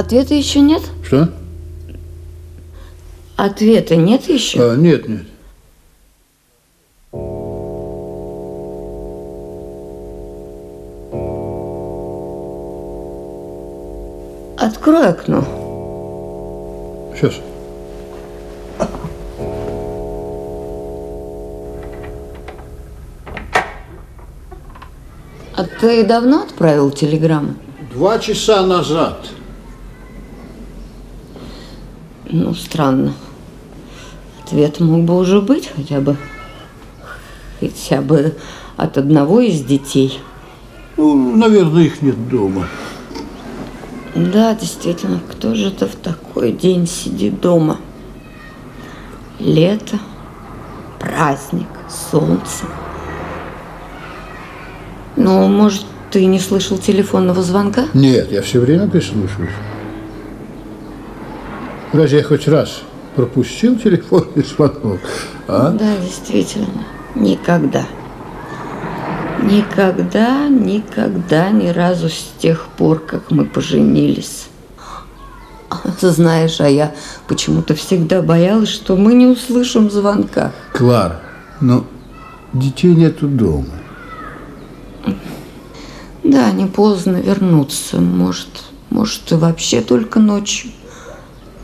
Ответа еще нет? Что? Ответа нет еще? А, нет, нет. Открой окно. Сейчас. А ты давно отправил телеграмму? Два часа назад. Ну, странно. Ответ мог бы уже быть хотя бы. Хотя бы от одного из детей. Ну, наверное, их нет дома. Да, действительно, кто же это в такой день сидит дома? Лето, праздник, солнце. Ну, может, ты не слышал телефонного звонка? Нет, я все время прислушиваюсь. Разве я хоть раз пропустил телефонный звонок? А? Да, действительно, никогда. Никогда, никогда, ни разу с тех пор, как мы поженились. Знаешь, а я почему-то всегда боялась, что мы не услышим звонка. Клар, но детей нету дома. Да, не поздно вернуться. Может, может и вообще только ночью.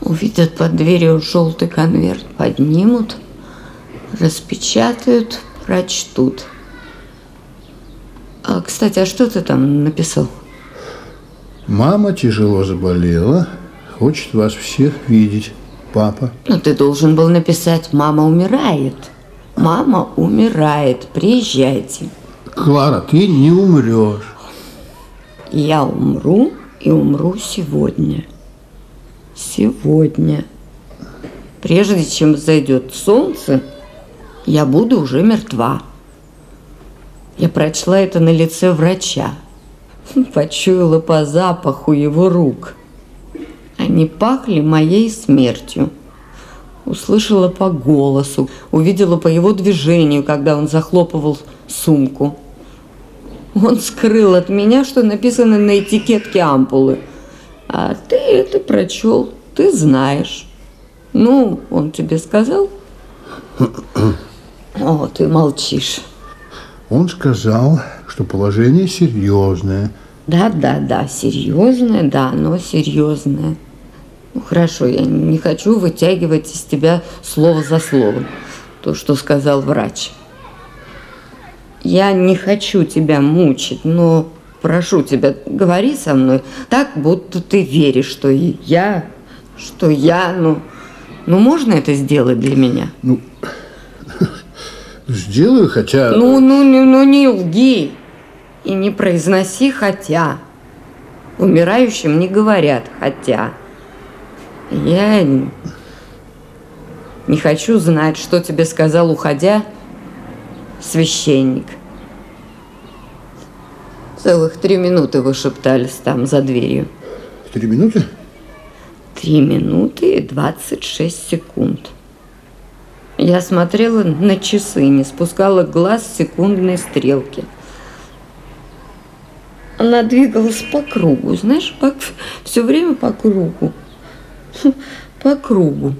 Увидят под дверью желтый конверт, поднимут, распечатают, прочтут. А, кстати, а что ты там написал? Мама тяжело заболела, хочет вас всех видеть. Папа. Ну, ты должен был написать «Мама умирает». «Мама умирает, приезжайте». Клара, ты не умрешь. Я умру и умру сегодня. Сегодня. Прежде чем зайдет солнце, я буду уже мертва. Я прочла это на лице врача. Почуяла по запаху его рук. Они пахли моей смертью. Услышала по голосу, увидела по его движению, когда он захлопывал сумку. Он скрыл от меня, что написано на этикетке ампулы. А ты это прочел, ты знаешь. Ну, он тебе сказал? О, ты молчишь. Он сказал, что положение серьезное. Да, да, да, серьезное, да, но серьезное. Ну хорошо, я не хочу вытягивать из тебя слово за словом то, что сказал врач. Я не хочу тебя мучить, но прошу тебя, говори со мной так, будто ты веришь, что я, что я, ну, ну можно это сделать для меня? Ну, сделаю, хотя... Ну, ну, ну, ну не лги и не произноси «хотя». Умирающим не говорят «хотя». Я не хочу знать, что тебе сказал, уходя, священник. Целых три минуты вы шептались там за дверью. Три минуты? Три минуты и двадцать шесть секунд. Я смотрела на часы, не спускала глаз с секундной стрелки. Она двигалась по кругу, знаешь, по, все время по кругу. По кругу.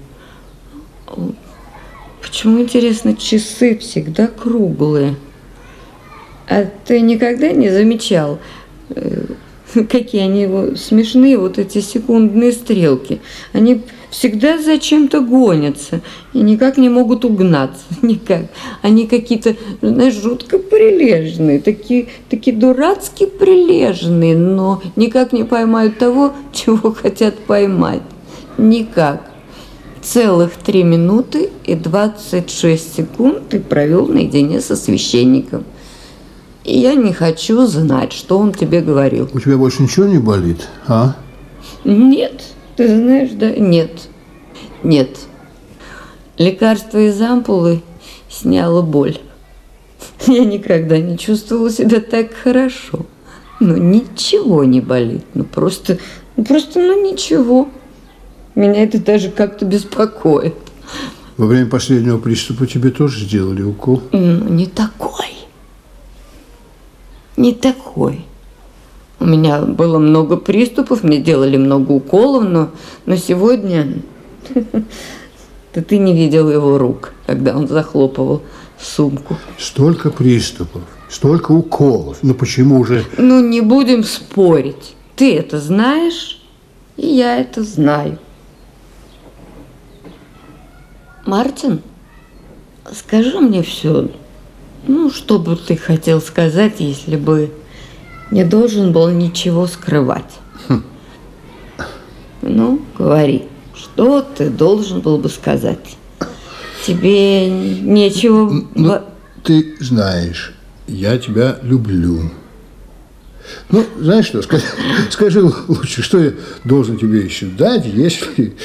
Почему, интересно, часы всегда круглые? А ты никогда не замечал, э, какие они смешные, вот эти секундные стрелки? Они всегда зачем-то гонятся и никак не могут угнаться, никак. Они какие-то, знаешь, жутко прилежные, такие, такие дурацки прилежные, но никак не поймают того, чего хотят поймать. Никак. Целых три минуты и 26 секунд ты провел наедине со священником. И я не хочу знать, что он тебе говорил. У тебя больше ничего не болит, а? Нет, ты знаешь, да? Нет. Нет. Лекарство из ампулы сняло боль. Я никогда не чувствовала себя так хорошо. Ну, ничего не болит. Ну, просто, ну, просто, ну, ничего. Меня это даже как-то беспокоит. Во время последнего приступа тебе тоже сделали укол? Ну, не такой. Не такой. У меня было много приступов, мне делали много уколов, но, но сегодня... Да ты не видел его рук, когда он захлопывал сумку. Столько приступов, столько уколов. Ну почему же... Ну не будем спорить. Ты это знаешь, и я это знаю. Мартин, скажи мне все. Ну, что бы ты хотел сказать, если бы не должен был ничего скрывать? Хм. Ну, говори, что ты должен был бы сказать? Тебе нечего... Ну, ты знаешь, я тебя люблю. Ну, знаешь что, скажи, скажи лучше, что я должен тебе еще дать, если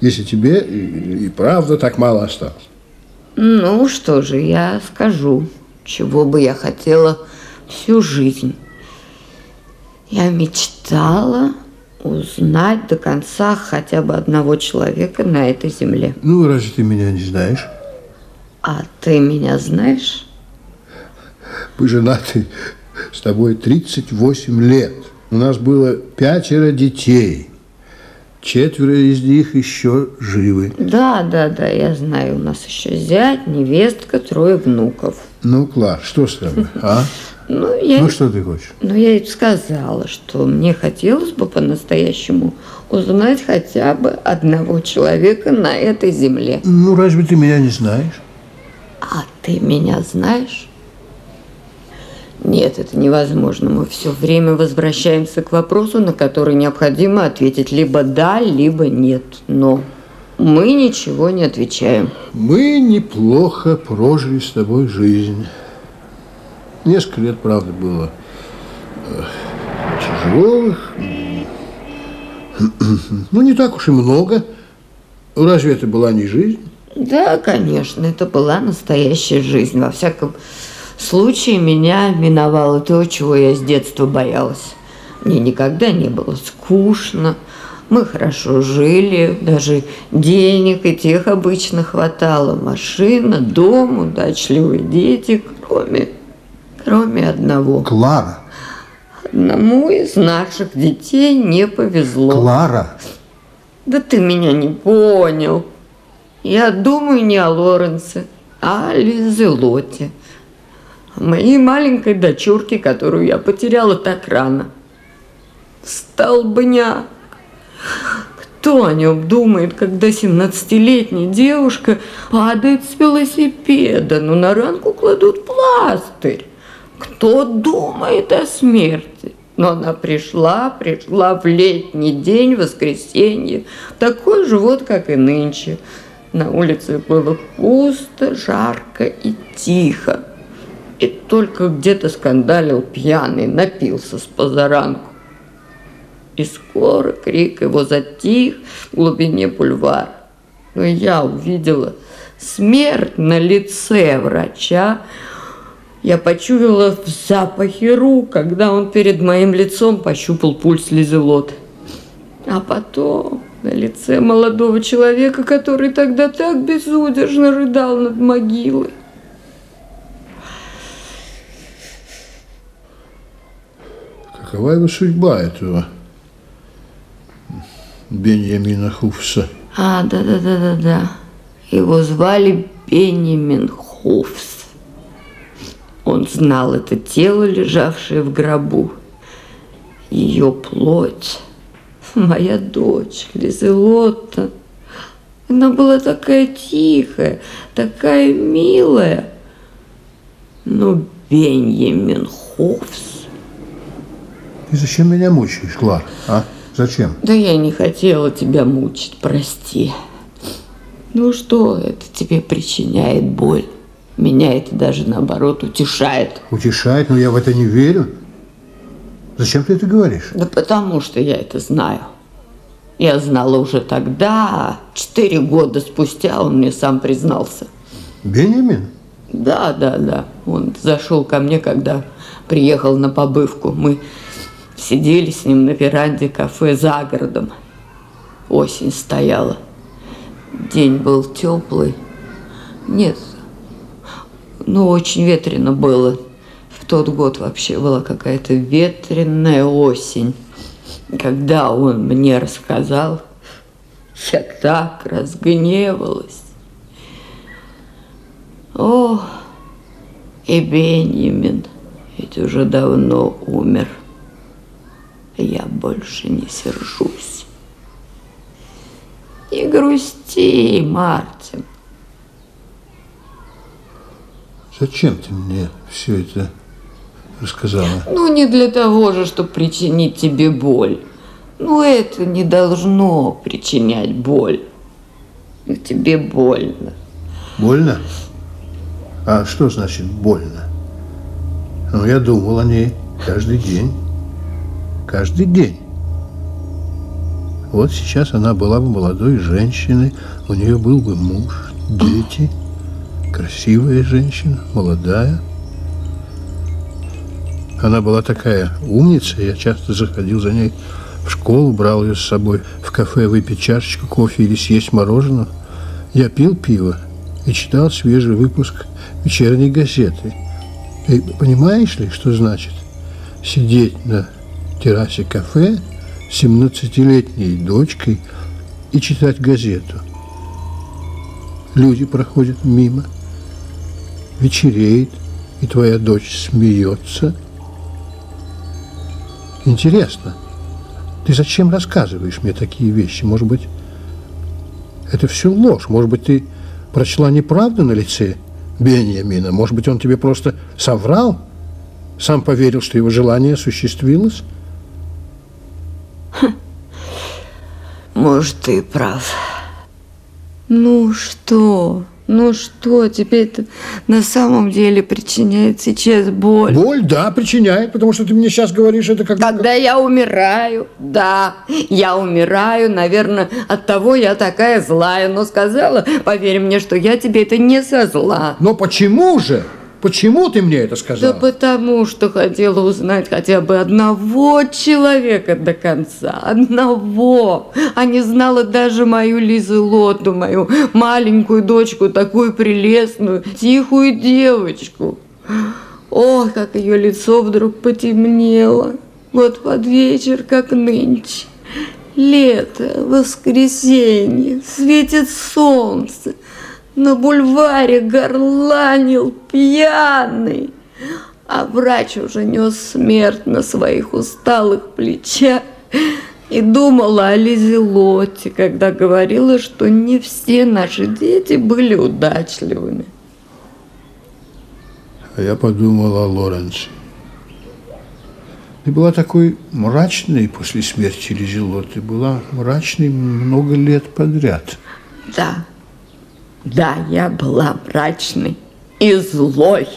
если тебе и, и правда так мало осталось. Ну что же, я скажу, чего бы я хотела всю жизнь. Я мечтала узнать до конца хотя бы одного человека на этой земле. Ну, разве ты меня не знаешь? А ты меня знаешь? Мы женаты с тобой 38 лет. У нас было пятеро детей. Четверо из них еще живы. Да, да, да, я знаю. У нас еще зять, невестка, трое внуков. Ну, Клар, что с тобой, а? Ну, я, ну что ты хочешь? Ну, я и сказала, что мне хотелось бы по-настоящему узнать хотя бы одного человека на этой земле. Ну, разве ты меня не знаешь? А ты меня знаешь? Нет, это невозможно. Мы все время возвращаемся к вопросу, на который необходимо ответить либо да, либо нет. Но мы ничего не отвечаем. Мы неплохо прожили с тобой жизнь. Несколько лет, правда, было э, тяжелых. Ну, не так уж и много. Разве это была не жизнь? Да, конечно, это была настоящая жизнь. Во всяком случае меня миновало то, чего я с детства боялась. Мне никогда не было скучно, мы хорошо жили, даже денег и тех обычно хватало. Машина, дом, удачливые дети, кроме, кроме одного. Клара. Одному из наших детей не повезло. Клара. Да ты меня не понял. Я думаю не о Лоренце, а о Лизелоте моей маленькой дочурке, которую я потеряла так рано. Столбняк. Кто о нем думает, когда 17-летняя девушка падает с велосипеда, но на ранку кладут пластырь? Кто думает о смерти? Но она пришла, пришла в летний день, воскресенье, такой же вот, как и нынче. На улице было пусто, жарко и тихо и только где-то скандалил пьяный, напился с позаранку. И скоро крик его затих в глубине бульвара. Но я увидела смерть на лице врача. Я почуяла в запахе рук, когда он перед моим лицом пощупал пульс Лизелот. А потом на лице молодого человека, который тогда так безудержно рыдал над могилой. Какова его судьба этого Беньямина Хуфса? А, да-да-да-да-да. Его звали Бенjamin Хуфс. Он знал это тело, лежавшее в гробу. Ее плоть. Моя дочь, Лизелотта. Она была такая тихая, такая милая. Но Бенjamin Хуфс и зачем меня мучаешь, Клар? А? Зачем? Да я не хотела тебя мучить, прости. Ну что это тебе причиняет боль? Меня это даже наоборот утешает. Утешает? Но я в это не верю. Зачем ты это говоришь? Да потому что я это знаю. Я знала уже тогда, четыре года спустя он мне сам признался. Бенjamin? Да, да, да. Он зашел ко мне, когда приехал на побывку. Мы Сидели с ним на веранде кафе за городом. Осень стояла. День был теплый. Нет, ну очень ветрено было. В тот год вообще была какая-то ветреная осень. Когда он мне рассказал, я так разгневалась. О, и Бенjamin ведь уже давно умер. Я больше не сержусь. Не грусти, Мартин. Зачем ты мне все это рассказала? Ну, не для того же, чтобы причинить тебе боль. Ну, это не должно причинять боль. Но тебе больно. Больно? А что значит больно? Ну, я думал о ней каждый день. Каждый день. Вот сейчас она была бы молодой женщиной, у нее был бы муж, дети, красивая женщина, молодая. Она была такая умница, я часто заходил за ней в школу, брал ее с собой в кафе выпить чашечку кофе или съесть мороженое. Я пил пиво и читал свежий выпуск вечерней газеты. И понимаешь ли, что значит сидеть на террасе кафе с 17-летней дочкой и читать газету? Люди проходят мимо, вечереет, и твоя дочь смеется. Интересно, ты зачем рассказываешь мне такие вещи? Может быть, это все ложь? Может быть, ты прочла неправду на лице Беньямина? Может быть, он тебе просто соврал? Сам поверил, что его желание осуществилось? Может, ты прав. Ну что? Ну что, тебе это на самом деле причиняет сейчас боль? Боль, да, причиняет, потому что ты мне сейчас говоришь это как... Когда я умираю, да, я умираю, наверное, от того я такая злая, но сказала, поверь мне, что я тебе это не со зла. Но почему же? Почему ты мне это сказала? Да потому что хотела узнать хотя бы одного человека до конца. Одного. А не знала даже мою Лизу Лоту, мою маленькую дочку, такую прелестную, тихую девочку. Ох, как ее лицо вдруг потемнело. Вот под вечер, как нынче. Лето, воскресенье, светит солнце. На бульваре горланил пьяный, а врач уже нес смерть на своих усталых плечах и думала о Лизе Лотте, когда говорила, что не все наши дети были удачливыми. А я подумал о Лоренце. Ты была такой мрачной после смерти Лизело. Ты была мрачной много лет подряд. Да, да, я была мрачной и злой,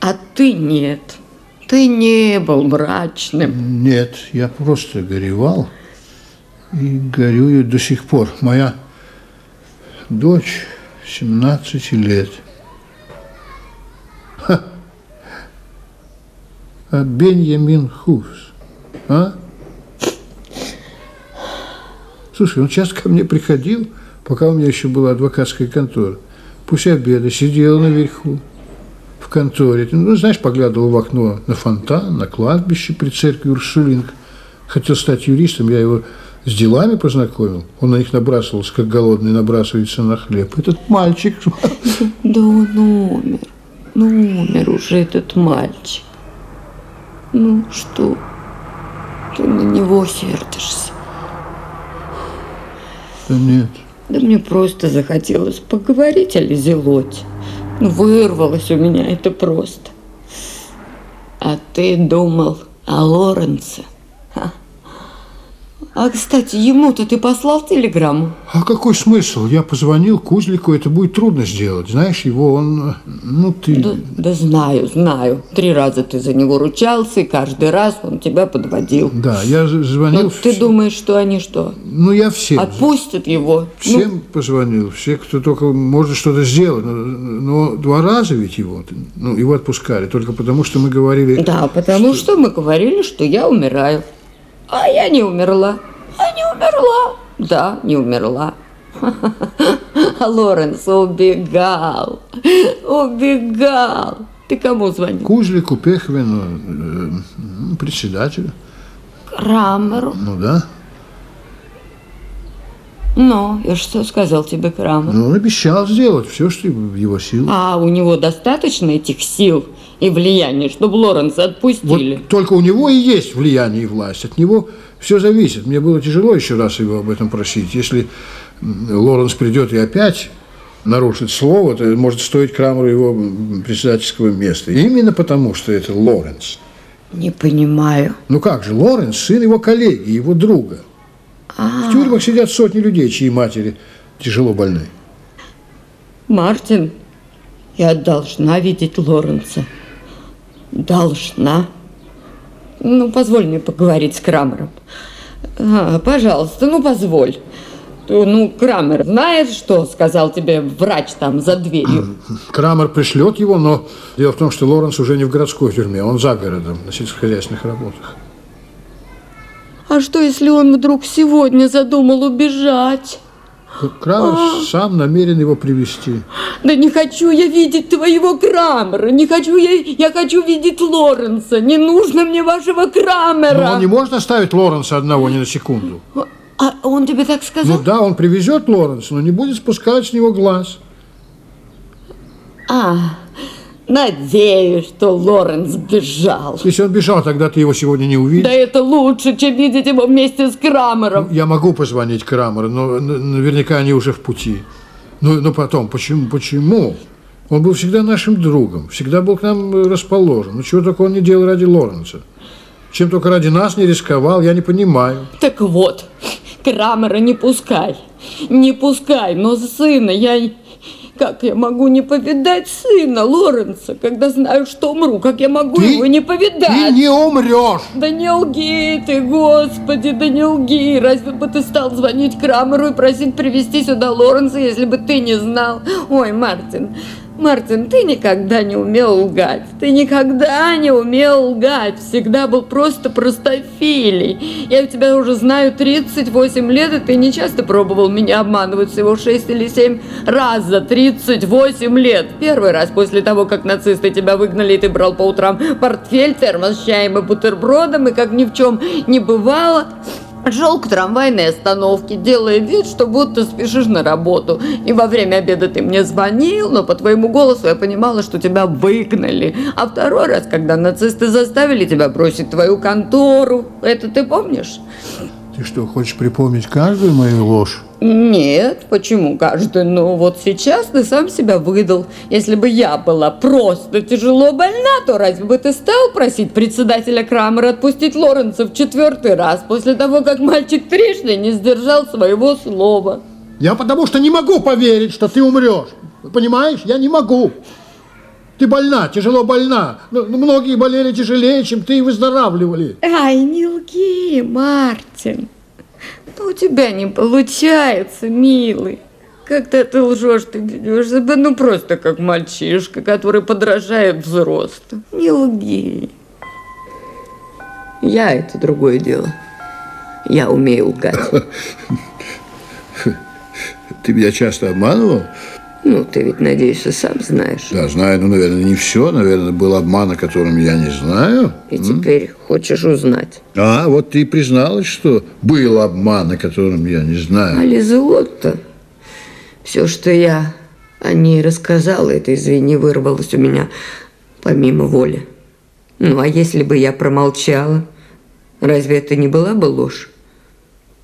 а ты нет. Ты не был мрачным. Нет, я просто горевал и горюю до сих пор. Моя дочь 17 лет. Ха. А Беньямин Хувс, а? Слушай, он часто ко мне приходил, пока у меня еще была адвокатская контора. После обеда сидел наверху в конторе. Ну, знаешь, поглядывал в окно на фонтан, на кладбище при церкви Урсулинг. Хотел стать юристом, я его с делами познакомил. Он на них набрасывался, как голодный набрасывается на хлеб. Этот мальчик... Да он умер. Ну, умер уже этот мальчик. Ну, что? Ты на него сердишься. Да нет. Да мне просто захотелось поговорить о Лизелоте. Ну, вырвалось у меня это просто. А ты думал о Лоренце? Ха. А, кстати, ему-то ты послал телеграмму? А какой смысл? Я позвонил Кузлику, это будет трудно сделать. Знаешь, его он... Ну, ты... Да, да знаю, знаю. Три раза ты за него ручался, и каждый раз он тебя подводил. Да, я звонил... Ну, ты вс- думаешь, что они что, Ну, я всем. отпустят его? Всем Ну, позвонил, все, кто только может что-то сделать. Но, но два раза ведь его, ну, его отпускали, только потому, что мы говорили... да, потому что мы говорили, что я умираю. А я не умерла. А не умерла. Да, не умерла. А Лоренс убегал, убегал. Ты кому звонил? Кузлику, Пехвину, э, председателю. Крамеру. Ну да. Ну, и что сказал тебе Крамер? Ну, он обещал сделать все, что в его силах. А у него достаточно этих сил и влияния, чтобы Лоренса отпустили? Вот только у него и есть влияние и власть. От него все зависит. Мне было тяжело еще раз его об этом просить. Если Лоренс придет и опять нарушит слово, то может стоить Крамеру его председательского места. Именно потому, что это Лоренс. Не понимаю. Ну как же, Лоренс – сын его коллеги, его друга. В тюрьмах сидят сотни людей, чьи матери тяжело больны. Мартин, я должна видеть Лоренса. Должна. Ну, позволь мне поговорить с Крамером. А, пожалуйста, ну позволь. Ну, Крамер знает, что сказал тебе врач там за дверью? Крамер пришлет его, но дело в том, что Лоренс уже не в городской тюрьме, он за городом, на сельскохозяйственных работах. А что, если он вдруг сегодня задумал убежать? Крамер а... сам намерен его привести. Да не хочу я видеть твоего Крамера, не хочу я, я хочу видеть Лоренса, не нужно мне вашего Крамера. Но он не может оставить Лоренса одного ни на секунду. А он тебе так сказал? Ну да, он привезет Лоренса, но не будет спускать с него глаз. А, надеюсь, что Лоренс бежал. Если он бежал, тогда ты его сегодня не увидишь. Да это лучше, чем видеть его вместе с Крамером. Ну, я могу позвонить Крамеру, но наверняка они уже в пути. Но, но потом, почему, почему? Он был всегда нашим другом, всегда был к нам расположен. Ну чего только он не делал ради Лоренса? Чем только ради нас не рисковал, я не понимаю. Так вот, Крамера не пускай. Не пускай, но сына я... Как я могу не повидать сына Лоренса, когда знаю, что умру? Как я могу ты, его не повидать? Ты не умрешь! Да не лги ты, господи, да не лги! Разве бы ты стал звонить Крамеру и просить привезти сюда Лоренса, если бы ты не знал? Ой, Мартин, Мартин, ты никогда не умел лгать. Ты никогда не умел лгать. Всегда был просто простофилей. Я у тебя уже знаю 38 лет, и ты не часто пробовал меня обманывать. Всего 6 или 7 раз за 38 лет. Первый раз после того, как нацисты тебя выгнали, и ты брал по утрам портфель, термос с чаем и бутербродом, и как ни в чем не бывало шел к трамвайной остановке, делая вид, что будто спешишь на работу. И во время обеда ты мне звонил, но по твоему голосу я понимала, что тебя выгнали. А второй раз, когда нацисты заставили тебя бросить твою контору, это ты помнишь? Ты что, хочешь припомнить каждую мою ложь? Нет, почему каждый? Ну вот сейчас ты сам себя выдал. Если бы я была просто тяжело больна, то разве бы ты стал просить председателя Крамера отпустить Лоренца в четвертый раз после того, как мальчик трижды не сдержал своего слова? Я потому что не могу поверить, что ты умрешь. Понимаешь? Я не могу. Ты больна, тяжело больна. Ну, ну многие болели тяжелее, чем ты и выздоравливали. Ай, не лги, Мартин. Но у тебя не получается, милый. Когда ты лжешь, ты ведешь себя ну просто как мальчишка, который подражает взрослым. Не лги. Я это другое дело. Я умею лгать. Ты меня часто обманывал? Ну, ты ведь, надеюсь, и сам знаешь. Да, знаю, но, наверное, не все. Наверное, был обман, о котором я не знаю. И М? теперь хочешь узнать. А, вот ты призналась, что был обман, о котором я не знаю. А Лизелотта, все, что я о ней рассказала, это, извини, вырвалось у меня помимо воли. Ну, а если бы я промолчала, разве это не была бы ложь?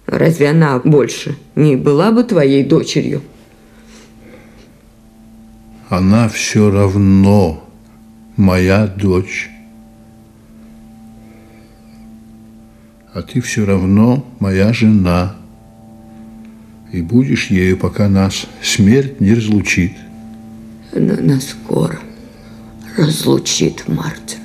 Разве она больше не была бы твоей дочерью? Она все равно моя дочь. А ты все равно моя жена. И будешь ею, пока нас смерть не разлучит. Она нас скоро разлучит, Мартин.